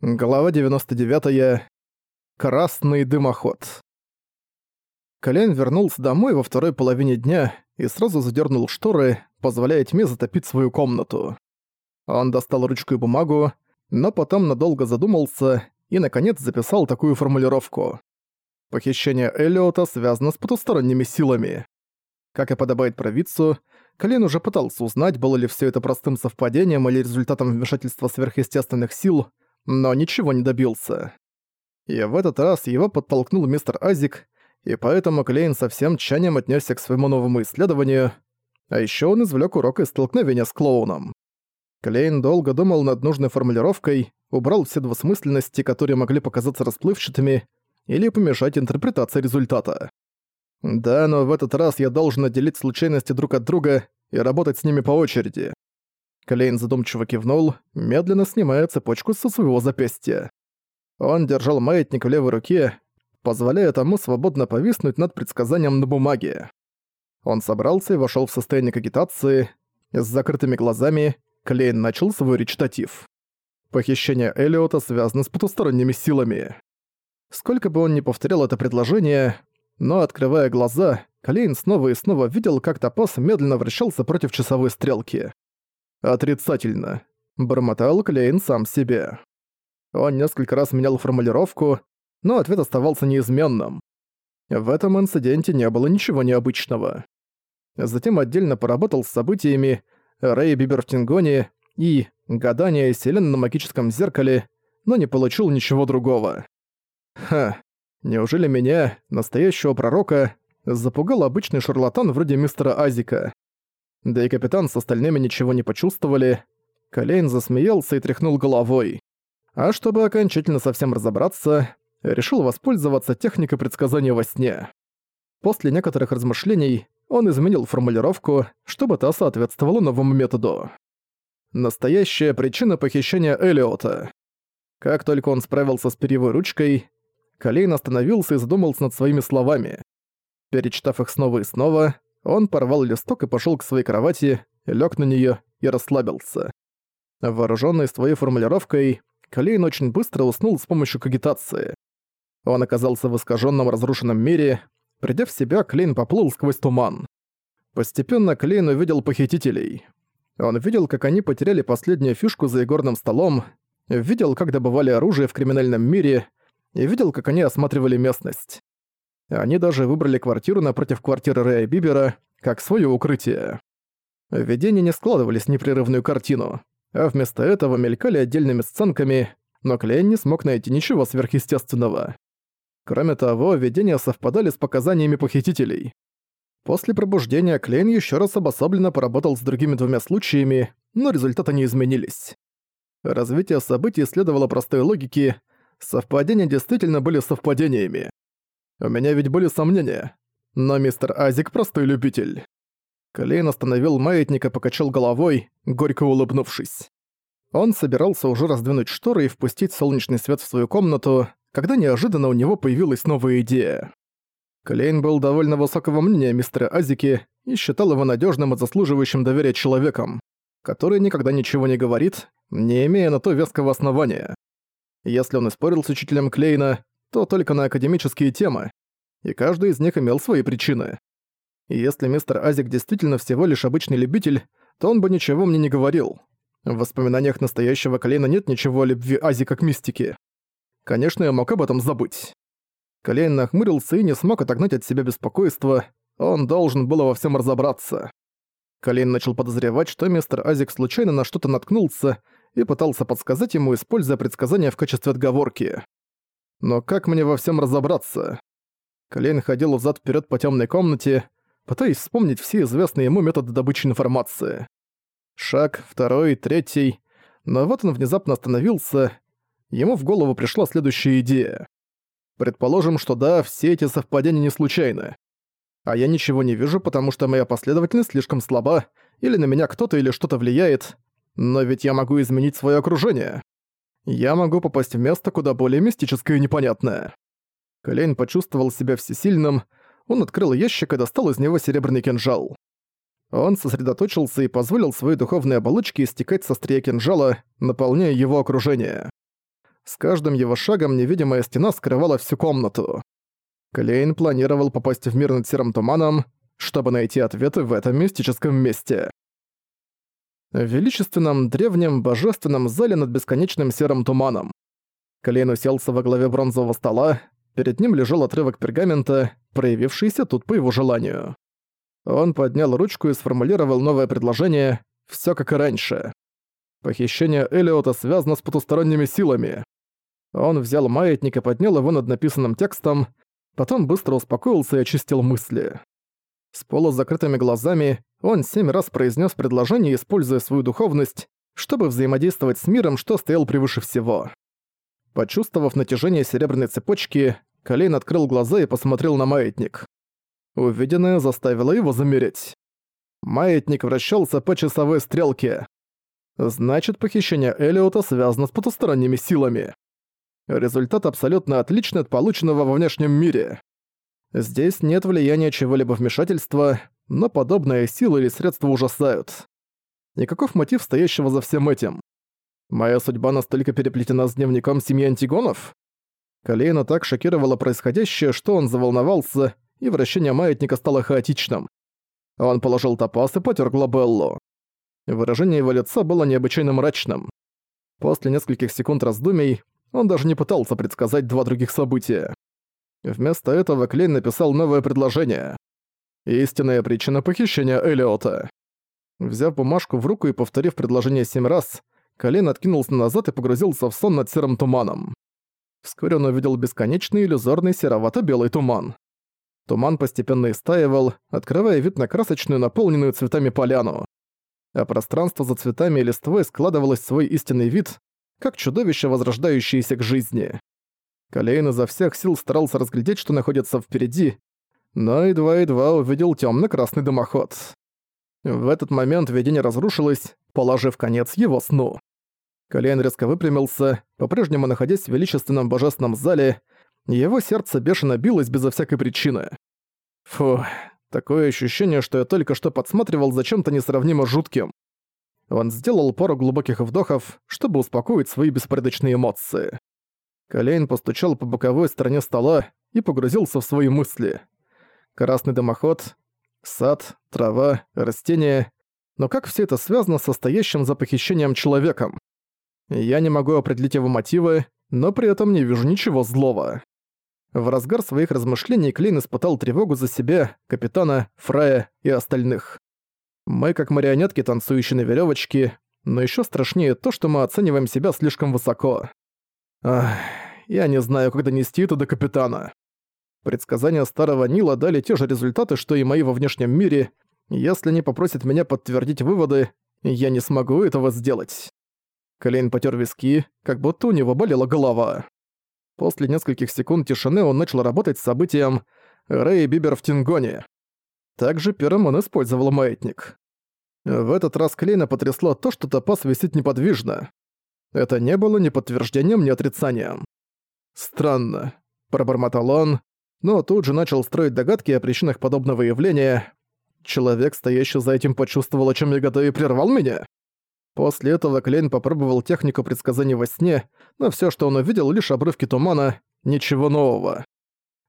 Глава 99. -я. Красный дымоход. Колен вернулся домой во второй половине дня и сразу задернул шторы, позволяя тьме затопить свою комнату. Он достал ручку и бумагу, но потом надолго задумался и, наконец, записал такую формулировку. Похищение Эллиота связано с потусторонними силами. Как и подобает провидцу, Колен уже пытался узнать, было ли все это простым совпадением или результатом вмешательства сверхъестественных сил, но ничего не добился. И в этот раз его подтолкнул мистер Азик, и поэтому Клейн со всем тщанием отнесся к своему новому исследованию, а еще он извлек урок из столкновения с клоуном. Клейн долго думал над нужной формулировкой, убрал все двусмысленности, которые могли показаться расплывчатыми или помешать интерпретации результата. Да, но в этот раз я должен отделить случайности друг от друга и работать с ними по очереди. Клейн задумчиво кивнул, медленно снимая цепочку со своего запястья. Он держал маятник в левой руке, позволяя тому свободно повиснуть над предсказанием на бумаге. Он собрался и вошел в состояние кагитации. С закрытыми глазами Клейн начал свой речитатив. Похищение Элиота связано с потусторонними силами. Сколько бы он ни повторял это предложение, но, открывая глаза, Клейн снова и снова видел, как топаз медленно вращался против часовой стрелки. «Отрицательно», — бормотал Клейн сам себе. Он несколько раз менял формулировку, но ответ оставался неизменным. В этом инциденте не было ничего необычного. Затем отдельно поработал с событиями Рэй Бибер в Тингоне и гадание Селен на магическом зеркале, но не получил ничего другого. Ха, неужели меня, настоящего пророка, запугал обычный шарлатан вроде мистера Азика? Да и капитан с остальными ничего не почувствовали. Колейн засмеялся и тряхнул головой. А чтобы окончательно совсем разобраться, решил воспользоваться техникой предсказания во сне. После некоторых размышлений он изменил формулировку, чтобы та соответствовала новому методу. Настоящая причина похищения Элиота. Как только он справился с перьевой ручкой, Колейн остановился и задумался над своими словами. Перечитав их снова и снова, он порвал листок и пошел к своей кровати, лег на нее и расслабился. Вооруженный своей формулировкой, Калейн очень быстро уснул с помощью кагитации. Он оказался в искаженном разрушенном мире. Придя в себя, Клейн поплыл сквозь туман. Постепенно Клейн увидел похитителей. Он видел, как они потеряли последнюю фишку за игорным столом, видел, как добывали оружие в криминальном мире, и видел, как они осматривали местность. Они даже выбрали квартиру напротив квартиры Рэя Бибера, как свое укрытие. Видения не складывались в непрерывную картину, а вместо этого мелькали отдельными сценками, но Клейн не смог найти ничего сверхъестественного. Кроме того, видения совпадали с показаниями похитителей. После пробуждения Клейн еще раз обособленно поработал с другими двумя случаями, но результаты не изменились. Развитие событий следовало простой логике, совпадения действительно были совпадениями. У меня ведь были сомнения. Но мистер Азик простой любитель. Клейн остановил маятник и покачал головой, горько улыбнувшись. Он собирался уже раздвинуть шторы и впустить солнечный свет в свою комнату, когда неожиданно у него появилась новая идея. Клейн был довольно высокого мнения мистера Азики и считал его надежным и заслуживающим доверия человеком, который никогда ничего не говорит, не имея на то веского основания. Если он и спорил с учителем Клейна, то только на академические темы, и каждый из них имел свои причины. И если мистер Азик действительно всего лишь обычный любитель, то он бы ничего мне не говорил. В воспоминаниях настоящего Колейна нет ничего о любви Азика к мистике. Конечно, я мог об этом забыть. Колейн нахмурился и не смог отогнать от себя беспокойство, он должен был во всем разобраться. Колейн начал подозревать, что мистер Азик случайно на что-то наткнулся и пытался подсказать ему, используя предсказания в качестве отговорки. Но как мне во всем разобраться? Колейн ходил взад вперед по темной комнате, пытаясь вспомнить все известные ему методы добычи информации. Шаг, второй, третий. Но вот он внезапно остановился. Ему в голову пришла следующая идея. Предположим, что да, все эти совпадения не случайны. А я ничего не вижу, потому что моя последовательность слишком слаба, или на меня кто-то или что-то влияет. Но ведь я могу изменить свое окружение я могу попасть в место куда более мистическое и непонятное. Колейн почувствовал себя всесильным, он открыл ящик и достал из него серебряный кинжал. Он сосредоточился и позволил своей духовной оболочке истекать со острия кинжала, наполняя его окружение. С каждым его шагом невидимая стена скрывала всю комнату. Клейн планировал попасть в мир над серым туманом, чтобы найти ответы в этом мистическом месте. В величественном, древнем, божественном зале над бесконечным серым туманом. Клейн уселся во главе бронзового стола, перед ним лежал отрывок пергамента, проявившийся тут по его желанию. Он поднял ручку и сформулировал новое предложение «Всё как и раньше». Похищение Элиота связано с потусторонними силами. Он взял маятник и поднял его над написанным текстом, потом быстро успокоился и очистил мысли. С полузакрытыми глазами он семь раз произнес предложение, используя свою духовность, чтобы взаимодействовать с миром, что стоял превыше всего. Почувствовав натяжение серебряной цепочки, Калейн открыл глаза и посмотрел на маятник. Увиденное заставило его замереть. Маятник вращался по часовой стрелке. Значит, похищение Элиота связано с потусторонними силами. Результат абсолютно отличный от полученного во внешнем мире. Здесь нет влияния чего-либо вмешательства, но подобная сила или средства ужасают. И каков мотив стоящего за всем этим? Моя судьба настолько переплетена с дневником семьи Антигонов? Калейна так шокировало происходящее, что он заволновался, и вращение маятника стало хаотичным. Он положил топаз и потер глобеллу. Выражение его лица было необычайно мрачным. После нескольких секунд раздумий он даже не пытался предсказать два других события. Вместо этого Клейн написал новое предложение. Истинная причина похищения Элиота. Взяв бумажку в руку и повторив предложение семь раз, Колен откинулся назад и погрузился в сон над серым туманом. Вскоре он увидел бесконечный иллюзорный серовато-белый туман. Туман постепенно истаивал, открывая вид на красочную, наполненную цветами поляну. А пространство за цветами и листвой складывалось в свой истинный вид, как чудовище, возрождающееся к жизни. Калейн изо всех сил старался разглядеть, что находится впереди, но едва-едва увидел темно-красный дымоход. В этот момент видение разрушилось, положив конец его сну. Калейн резко выпрямился, по-прежнему находясь в величественном божественном зале, его сердце бешено билось безо всякой причины. Фу, такое ощущение, что я только что подсматривал за чем-то несравнимо жутким. Он сделал пару глубоких вдохов, чтобы успокоить свои беспорядочные эмоции. Колейн постучал по боковой стороне стола и погрузился в свои мысли. Красный дымоход, сад, трава, растения. Но как все это связано с стоящим за похищением человеком? Я не могу определить его мотивы, но при этом не вижу ничего злого. В разгар своих размышлений Клейн испытал тревогу за себя, капитана, Фрая и остальных. Мы как марионетки, танцующие на веревочке, но еще страшнее то, что мы оцениваем себя слишком высоко. Ах, я не знаю, как донести это до капитана. Предсказания старого Нила дали те же результаты, что и мои во внешнем мире. Если не попросит меня подтвердить выводы, я не смогу этого сделать. Клейн потер виски, как будто у него болела голова. После нескольких секунд тишины он начал работать с событием Рэй Бибер в Тингоне. Также первым он использовал маятник. В этот раз Клейна потрясло то, что топаз висит неподвижно. Это не было ни подтверждением, ни отрицанием. «Странно», — пробормотал он, но тут же начал строить догадки о причинах подобного явления. Человек, стоящий за этим, почувствовал, о чем я готов и прервал меня. После этого Клейн попробовал технику предсказаний во сне, но все, что он увидел, лишь обрывки тумана, ничего нового.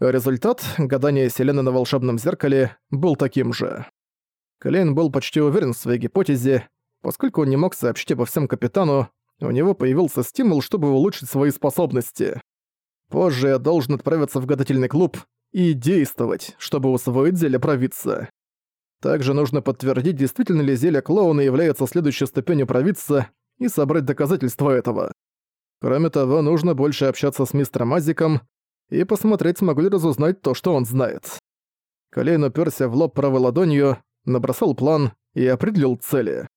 Результат — гадание Селены на волшебном зеркале — был таким же. Клейн был почти уверен в своей гипотезе, поскольку он не мог сообщить обо всем капитану, у него появился стимул, чтобы улучшить свои способности. Позже я должен отправиться в гадательный клуб и действовать, чтобы усвоить зелье провидца. Также нужно подтвердить, действительно ли зелье клоуна является следующей ступенью провидца и собрать доказательства этого. Кроме того, нужно больше общаться с мистером Азиком и посмотреть, смогу ли разузнать то, что он знает. Колейн уперся в лоб правой ладонью, набросал план и определил цели.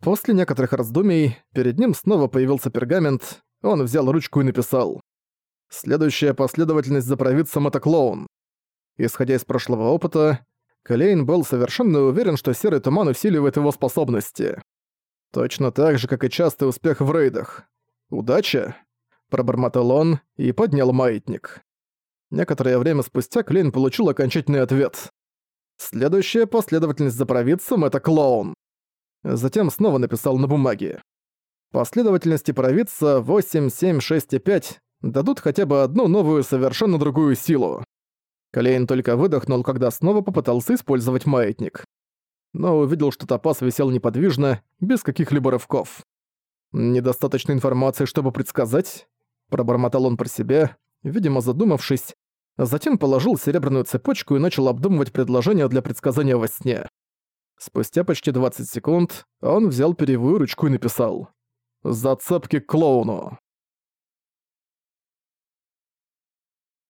После некоторых раздумий перед ним снова появился пергамент, он взял ручку и написал Следующая последовательность за провидцем — это клоун. Исходя из прошлого опыта, Клейн был совершенно уверен, что серый туман усиливает его способности. Точно так же, как и частый успех в рейдах. «Удача?» – пробормотал он и поднял маятник. Некоторое время спустя Клейн получил окончательный ответ. Следующая последовательность за провидцем — это клоун. Затем снова написал на бумаге. Последовательности провидца 8, 7, 6 и 5 дадут хотя бы одну новую, совершенно другую силу. Клейн только выдохнул, когда снова попытался использовать маятник. Но увидел, что топаз висел неподвижно, без каких-либо рывков. «Недостаточно информации, чтобы предсказать?» Пробормотал он про себя, видимо задумавшись, затем положил серебряную цепочку и начал обдумывать предложение для предсказания во сне. Спустя почти 20 секунд он взял перьевую ручку и написал «Зацепки к клоуну».